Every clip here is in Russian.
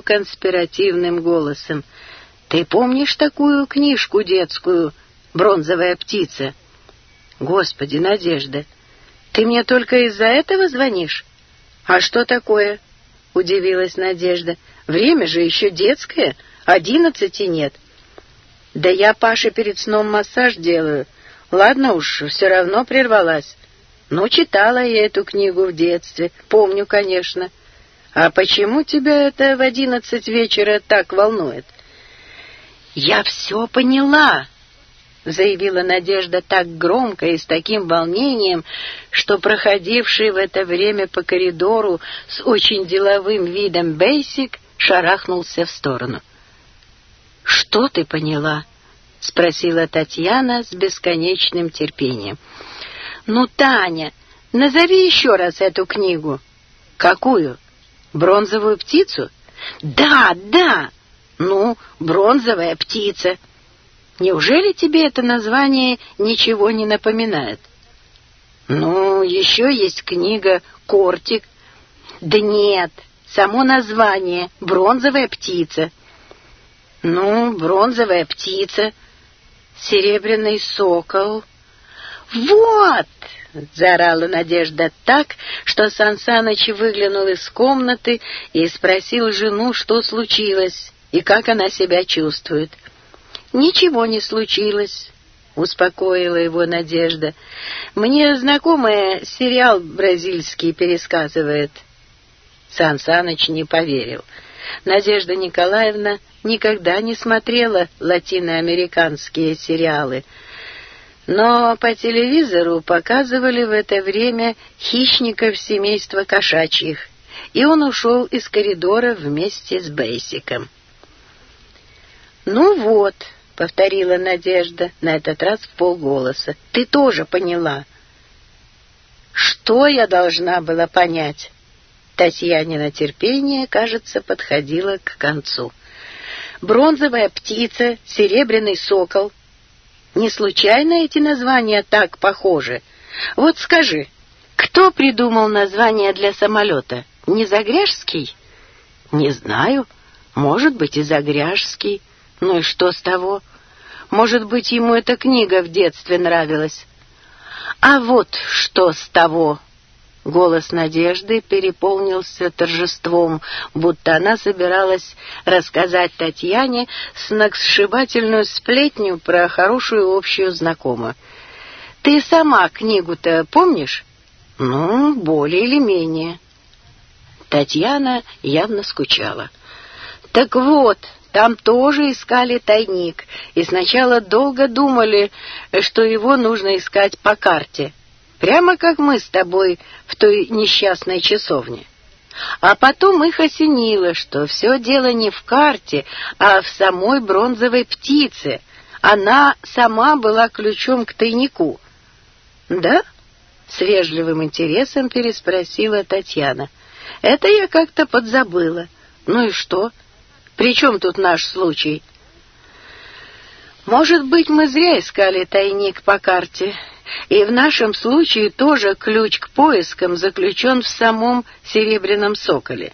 конспиративным голосом. «Ты помнишь такую книжку детскую, бронзовая птица?» «Господи, Надежда, ты мне только из-за этого звонишь?» «А что такое?» — удивилась Надежда. «Время же еще детское, одиннадцати нет». «Да я Паше перед сном массаж делаю. Ладно уж, все равно прервалась. Ну, читала я эту книгу в детстве, помню, конечно». «А почему тебя это в одиннадцать вечера так волнует?» «Я все поняла», — заявила Надежда так громко и с таким волнением, что проходивший в это время по коридору с очень деловым видом Бейсик шарахнулся в сторону. «Что ты поняла?» — спросила Татьяна с бесконечным терпением. «Ну, Таня, назови еще раз эту книгу». «Какую?» Бронзовую птицу? Да, да. Ну, бронзовая птица. Неужели тебе это название ничего не напоминает? Ну, еще есть книга «Кортик». Да нет, само название «Бронзовая птица». Ну, бронзовая птица, серебряный сокол. Вот! — заорала Надежда так, что Сансаныч выглянул из комнаты и спросил жену, что случилось и как она себя чувствует. «Ничего не случилось», — успокоила его Надежда. «Мне знакомая сериал бразильский пересказывает». Сан Саныч не поверил. Надежда Николаевна никогда не смотрела латиноамериканские сериалы — Но по телевизору показывали в это время хищников семейства кошачьих, и он ушел из коридора вместе с Бейсиком. «Ну вот», — повторила Надежда, на этот раз в полголоса, — «ты тоже поняла». «Что я должна была понять?» Татьянина терпение, кажется, подходило к концу. Бронзовая птица, серебряный сокол — не случайно эти названия так похожи? Вот скажи, кто придумал название для самолета? Не Загряжский? Не знаю. Может быть, и Загряжский. Ну и что Голос надежды переполнился торжеством, будто она собиралась рассказать Татьяне сногсшибательную сплетню про хорошую общую знакомую. «Ты сама книгу-то помнишь?» «Ну, более или менее». Татьяна явно скучала. «Так вот, там тоже искали тайник, и сначала долго думали, что его нужно искать по карте. Прямо как мы с тобой в той несчастной часовне. А потом их осенило, что все дело не в карте, а в самой бронзовой птице. Она сама была ключом к тайнику. «Да?» — с вежливым интересом переспросила Татьяна. «Это я как-то подзабыла. Ну и что? При чем тут наш случай?» «Может быть, мы зря искали тайник по карте», и в нашем случае тоже ключ к поискам заключен в самом серебряном соколе.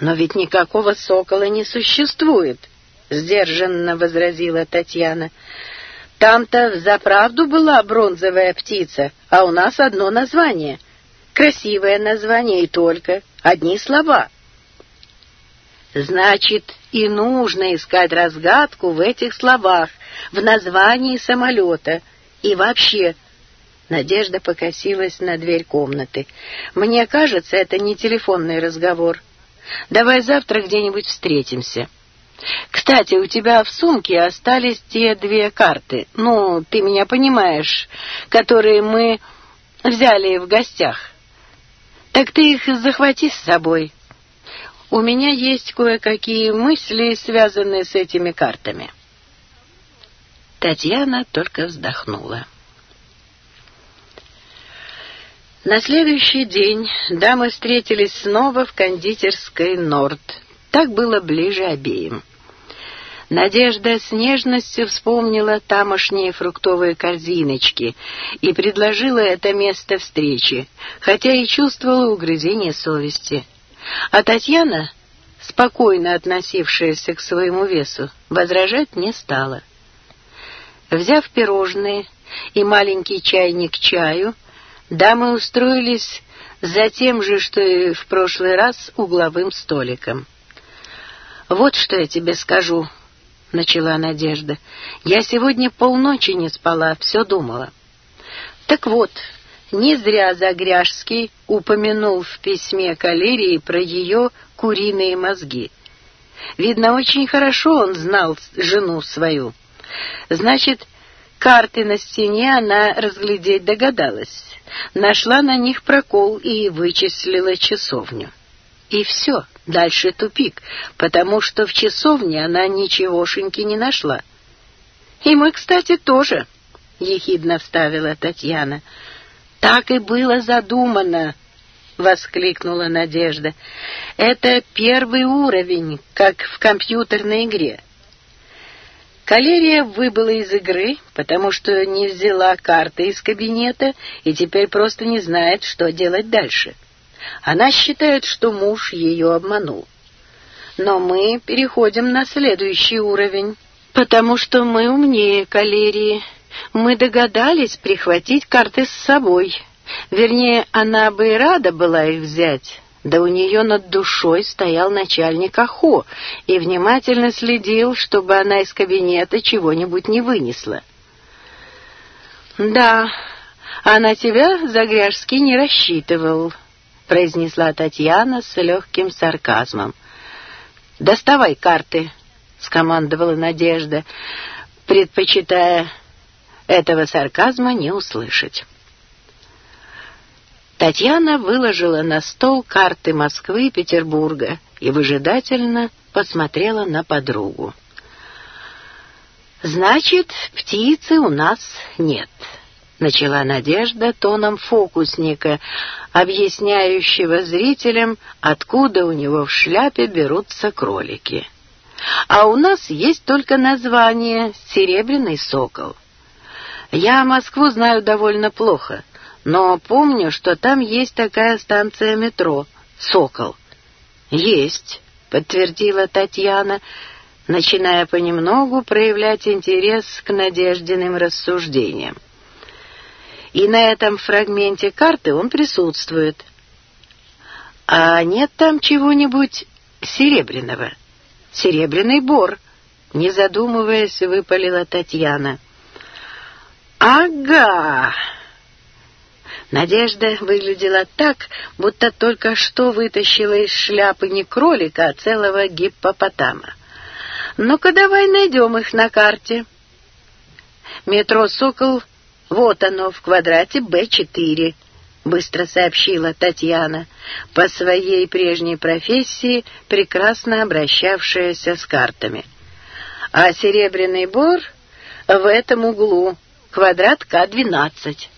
«Но ведь никакого сокола не существует», — сдержанно возразила Татьяна. «Там-то взаправду была бронзовая птица, а у нас одно название. Красивое название и только, одни слова». «Значит, и нужно искать разгадку в этих словах, в названии самолета», и вообще...» Надежда покосилась на дверь комнаты. «Мне кажется, это не телефонный разговор. Давай завтра где-нибудь встретимся. Кстати, у тебя в сумке остались те две карты. Ну, ты меня понимаешь, которые мы взяли в гостях. Так ты их захвати с собой. У меня есть кое-какие мысли, связанные с этими картами». Татьяна только вздохнула. На следующий день дамы встретились снова в кондитерской «Норд». Так было ближе обеим. Надежда с нежностью вспомнила тамошние фруктовые корзиночки и предложила это место встречи, хотя и чувствовала угрызение совести. А Татьяна, спокойно относившаяся к своему весу, возражать не стала. — Взяв пирожные и маленький чайник чаю, дамы устроились за тем же, что и в прошлый раз, угловым столиком. «Вот что я тебе скажу», — начала Надежда. «Я сегодня полночи не спала, все думала». «Так вот, не зря Загряжский упомянул в письме Калерии про ее куриные мозги. Видно, очень хорошо он знал жену свою». Значит, карты на стене она разглядеть догадалась. Нашла на них прокол и вычислила часовню. И все, дальше тупик, потому что в часовне она ничегошеньки не нашла. «И мы, кстати, тоже», — ехидно вставила Татьяна. «Так и было задумано», — воскликнула Надежда. «Это первый уровень, как в компьютерной игре. Калерия выбыла из игры, потому что не взяла карты из кабинета и теперь просто не знает, что делать дальше. Она считает, что муж ее обманул. Но мы переходим на следующий уровень, потому что мы умнее Калерии. Мы догадались прихватить карты с собой. Вернее, она бы и рада была их взять, да у нее над душой стоял начальник АХО и внимательно следил, чтобы она из кабинета чего-нибудь не вынесла. «Да, а на тебя Загряжский не рассчитывал», — произнесла Татьяна с легким сарказмом. «Доставай карты», — скомандовала Надежда, предпочитая этого сарказма не услышать. Татьяна выложила на стол карты Москвы и Петербурга и выжидательно посмотрела на подругу. «Значит, птицы у нас нет», — начала Надежда тоном фокусника, объясняющего зрителям, откуда у него в шляпе берутся кролики. «А у нас есть только название «Серебряный сокол». Я Москву знаю довольно плохо — но помню, что там есть такая станция метро «Сокол». «Есть», — подтвердила Татьяна, начиная понемногу проявлять интерес к Надеждиным рассуждениям. И на этом фрагменте карты он присутствует. «А нет там чего-нибудь серебряного?» «Серебряный бор», — не задумываясь, выпалила Татьяна. «Ага!» Надежда выглядела так, будто только что вытащила из шляпы не кролика, а целого гиппопотама. «Ну-ка давай найдем их на карте». «Метро «Сокол» вот оно, в квадрате Б4», — быстро сообщила Татьяна, по своей прежней профессии прекрасно обращавшаяся с картами. «А Серебряный Бор в этом углу, квадрат К-12».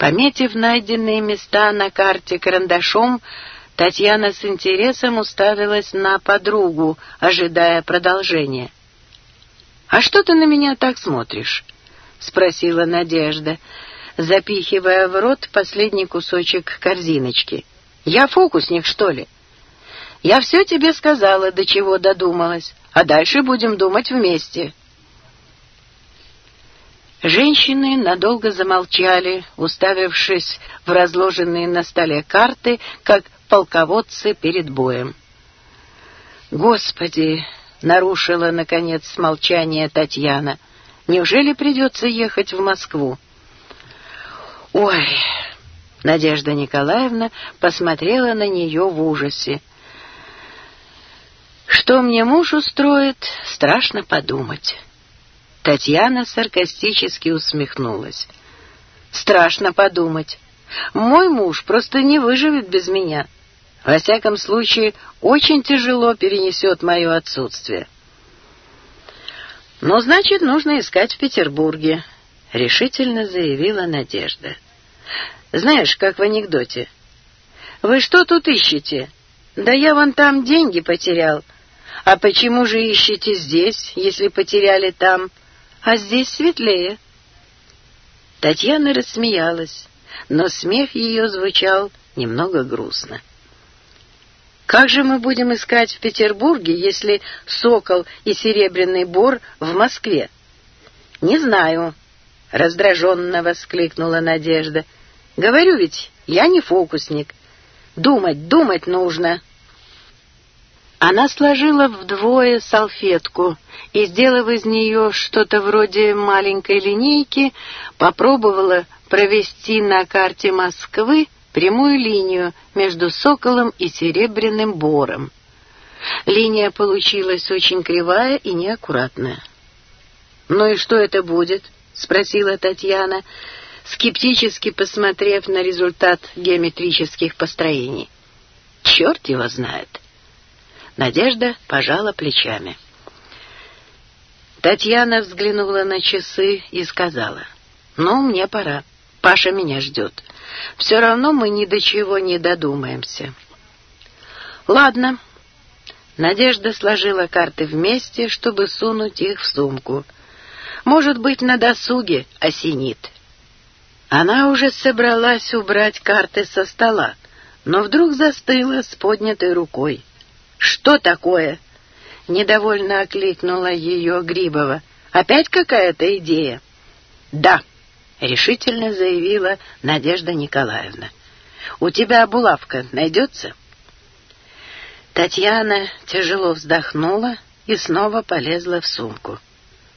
Пометив найденные места на карте карандашом, Татьяна с интересом уставилась на подругу, ожидая продолжения. «А что ты на меня так смотришь?» — спросила Надежда, запихивая в рот последний кусочек корзиночки. «Я фокусник, что ли?» «Я все тебе сказала, до чего додумалась, а дальше будем думать вместе». Женщины надолго замолчали, уставившись в разложенные на столе карты, как полководцы перед боем. «Господи!» — нарушила, наконец, молчание Татьяна. «Неужели придется ехать в Москву?» «Ой!» — Надежда Николаевна посмотрела на нее в ужасе. «Что мне муж устроит, страшно подумать». Татьяна саркастически усмехнулась. «Страшно подумать. Мой муж просто не выживет без меня. Во всяком случае, очень тяжело перенесет мое отсутствие». «Ну, значит, нужно искать в Петербурге», — решительно заявила Надежда. «Знаешь, как в анекдоте. Вы что тут ищете? Да я вон там деньги потерял. А почему же ищете здесь, если потеряли там?» а здесь светлее. Татьяна рассмеялась, но смех ее звучал немного грустно. Как же мы будем искать в Петербурге, если сокол и серебряный бор в Москве? Не знаю, раздраженно воскликнула Надежда. Говорю ведь, я не фокусник. Думать, думать нужно. Она сложила вдвое салфетку и, сделав из нее что-то вроде маленькой линейки, попробовала провести на карте Москвы прямую линию между Соколом и Серебряным Бором. Линия получилась очень кривая и неаккуратная. «Ну и что это будет?» — спросила Татьяна, скептически посмотрев на результат геометрических построений. «Черт его знает!» Надежда пожала плечами. Татьяна взглянула на часы и сказала, «Ну, мне пора. Паша меня ждет. Все равно мы ни до чего не додумаемся». «Ладно». Надежда сложила карты вместе, чтобы сунуть их в сумку. «Может быть, на досуге осенит». Она уже собралась убрать карты со стола, но вдруг застыла с поднятой рукой. Что такое? Недовольно окликнула ее Грибова. Опять какая-то идея? Да, решительно заявила Надежда Николаевна. У тебя булавка найдется? Татьяна тяжело вздохнула и снова полезла в сумку.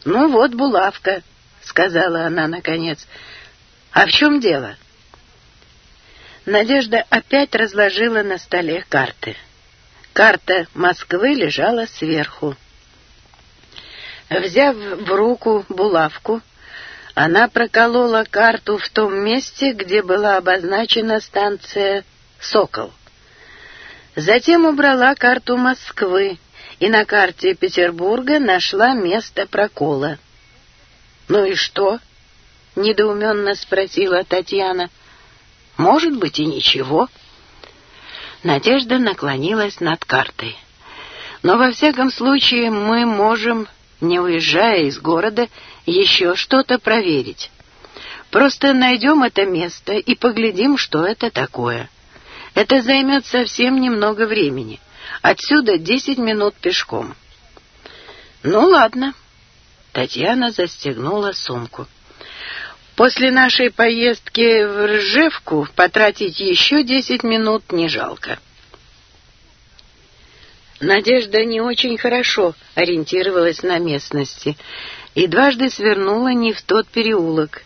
«Ну вот булавка», — сказала она наконец. «А в чем дело?» Надежда опять разложила на столе карты. Карта Москвы лежала сверху. Взяв в руку булавку, она проколола карту в том месте, где была обозначена станция «Сокол». Затем убрала карту Москвы и на карте Петербурга нашла место прокола. «Ну и что?» — недоуменно спросила Татьяна. «Может быть, и ничего». Надежда наклонилась над картой. Но во всяком случае мы можем, не уезжая из города, еще что-то проверить. Просто найдем это место и поглядим, что это такое. Это займет совсем немного времени. Отсюда десять минут пешком. Ну ладно. Татьяна застегнула сумку. После нашей поездки в Ржевку потратить еще десять минут не жалко. Надежда не очень хорошо ориентировалась на местности и дважды свернула не в тот переулок.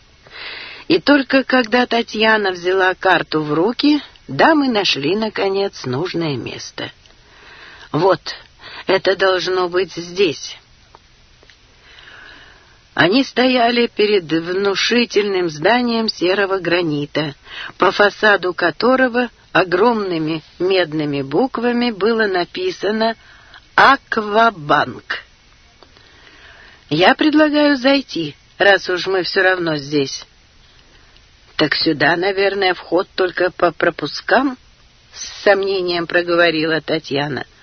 И только когда Татьяна взяла карту в руки, дамы нашли, наконец, нужное место. «Вот, это должно быть здесь». Они стояли перед внушительным зданием серого гранита, по фасаду которого огромными медными буквами было написано «Аквабанк». «Я предлагаю зайти, раз уж мы все равно здесь». «Так сюда, наверное, вход только по пропускам?» — с сомнением проговорила Татьяна. —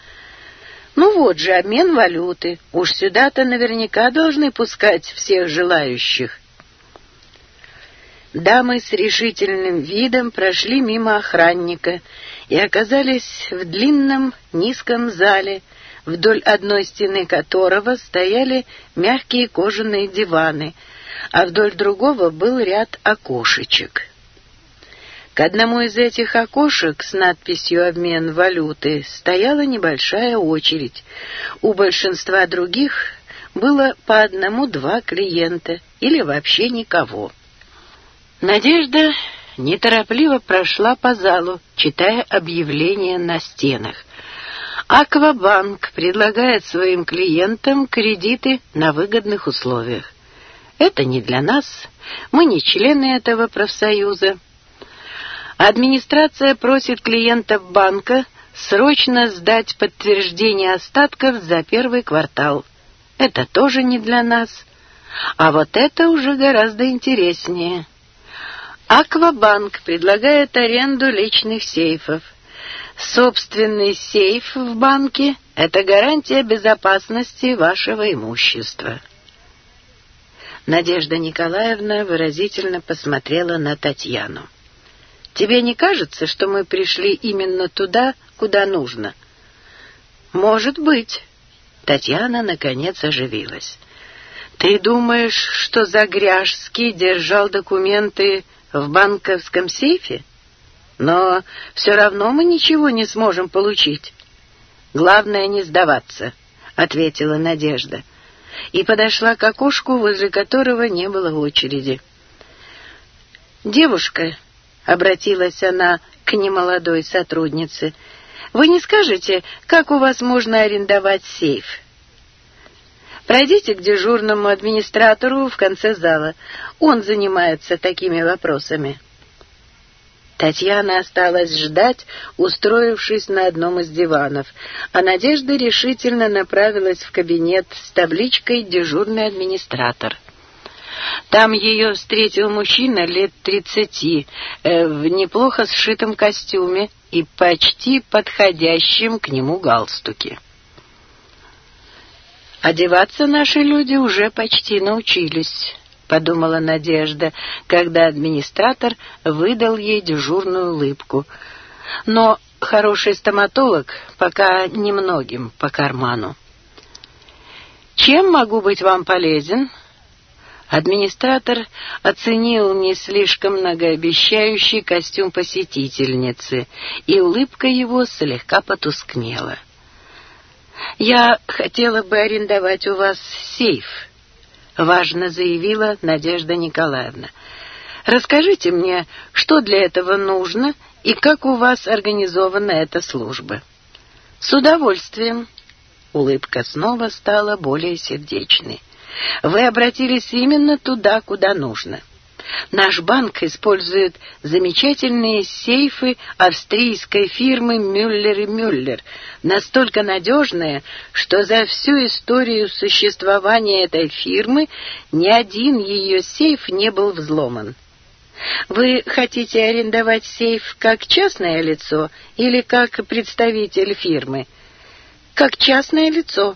ну вот же, обмен валюты. Уж сюда-то наверняка должны пускать всех желающих. Дамы с решительным видом прошли мимо охранника и оказались в длинном низком зале, вдоль одной стены которого стояли мягкие кожаные диваны, а вдоль другого был ряд окошечек. К одному из этих окошек с надписью «Обмен валюты» стояла небольшая очередь. У большинства других было по одному-два клиента или вообще никого. Надежда неторопливо прошла по залу, читая объявления на стенах. Аквабанк предлагает своим клиентам кредиты на выгодных условиях. Это не для нас, мы не члены этого профсоюза, Администрация просит клиентов банка срочно сдать подтверждение остатков за первый квартал. Это тоже не для нас. А вот это уже гораздо интереснее. Аквабанк предлагает аренду личных сейфов. Собственный сейф в банке – это гарантия безопасности вашего имущества. Надежда Николаевна выразительно посмотрела на Татьяну. Тебе не кажется, что мы пришли именно туда, куда нужно? Может быть. Татьяна наконец оживилась. Ты думаешь, что Загряжский держал документы в банковском сейфе? Но все равно мы ничего не сможем получить. Главное не сдаваться, ответила Надежда и подошла к окошку, возле которого не было очереди. Девушка, обратилась она к немолодой сотруднице. «Вы не скажете, как у вас можно арендовать сейф?» Пройдите к дежурному администратору в конце зала. Он занимается такими вопросами. Татьяна осталась ждать, устроившись на одном из диванов, а Надежда решительно направилась в кабинет с табличкой «Дежурный администратор». Там ее встретил мужчина лет тридцати э, в неплохо сшитом костюме и почти подходящем к нему галстуке. «Одеваться наши люди уже почти научились», — подумала Надежда, когда администратор выдал ей дежурную улыбку. «Но хороший стоматолог пока немногим по карману». «Чем могу быть вам полезен?» Администратор оценил не слишком многообещающий костюм посетительницы, и улыбка его слегка потускнела. «Я хотела бы арендовать у вас сейф», — важно заявила Надежда Николаевна. «Расскажите мне, что для этого нужно и как у вас организована эта служба?» «С удовольствием». Улыбка снова стала более сердечной. Вы обратились именно туда, куда нужно. Наш банк использует замечательные сейфы австрийской фирмы «Мюллер и Мюллер», настолько надежные, что за всю историю существования этой фирмы ни один ее сейф не был взломан. Вы хотите арендовать сейф как частное лицо или как представитель фирмы? Как частное лицо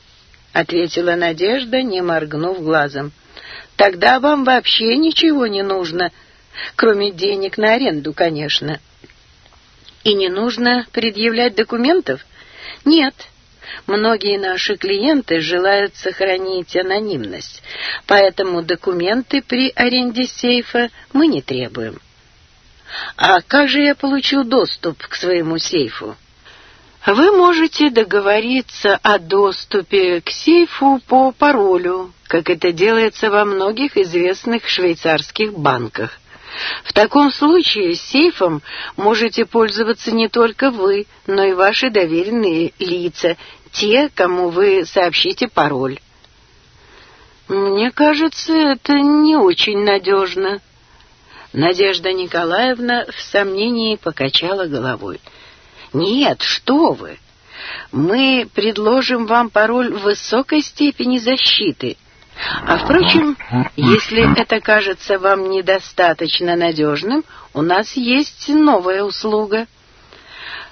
ответила Надежда, не моргнув глазом. «Тогда вам вообще ничего не нужно, кроме денег на аренду, конечно». «И не нужно предъявлять документов?» «Нет». Многие наши клиенты желают сохранить анонимность, поэтому документы при аренде сейфа мы не требуем. А как же я получу доступ к своему сейфу? Вы можете договориться о доступе к сейфу по паролю, как это делается во многих известных швейцарских банках. В таком случае сейфом можете пользоваться не только вы, но и ваши доверенные лица, те, кому вы сообщите пароль. Мне кажется, это не очень надежно. Надежда Николаевна в сомнении покачала головой. — нет, что вы! Мы предложим вам пароль высокой степени защиты. А впрочем, если это кажется вам недостаточно надежным, у нас есть новая услуга.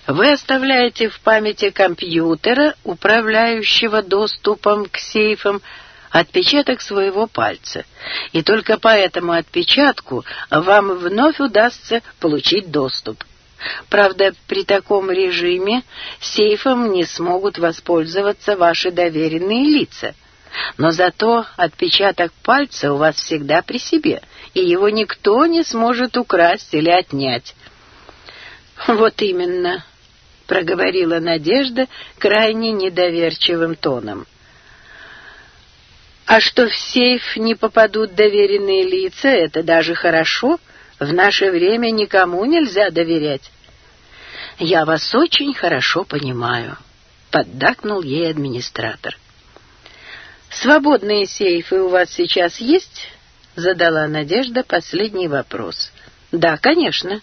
Вы оставляете в памяти компьютера, управляющего доступом к сейфам, отпечаток своего пальца, и только по этому отпечатку вам вновь удастся получить доступ. Правда, при таком режиме сейфом не смогут воспользоваться ваши доверенные лица. Но зато отпечаток пальца у вас всегда при себе, и его никто не сможет украсть или отнять. «Вот именно», — проговорила Надежда крайне недоверчивым тоном. «А что в сейф не попадут доверенные лица, это даже хорошо», — в наше время никому нельзя доверять. Я вас очень хорошо понимаю, поддакнул ей администратор. Свободные сейфы у вас сейчас есть? задала Надежда последний вопрос. Да, конечно.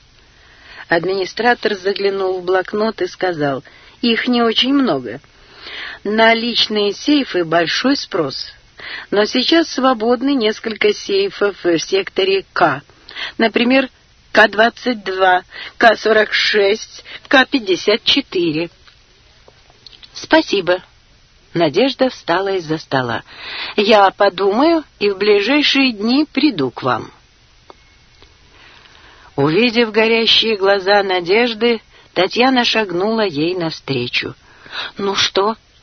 Администратор заглянул в блокнот и сказал: "Их не очень много. На личные сейфы большой спрос, но сейчас свободны несколько сейфов в секторе К. Например, К-22, К-46, К-54. «Спасибо». Надежда встала из-за стола. «Я подумаю и в ближайшие дни приду к вам». Увидев горящие глаза Надежды, Татьяна шагнула ей навстречу. «Ну что?»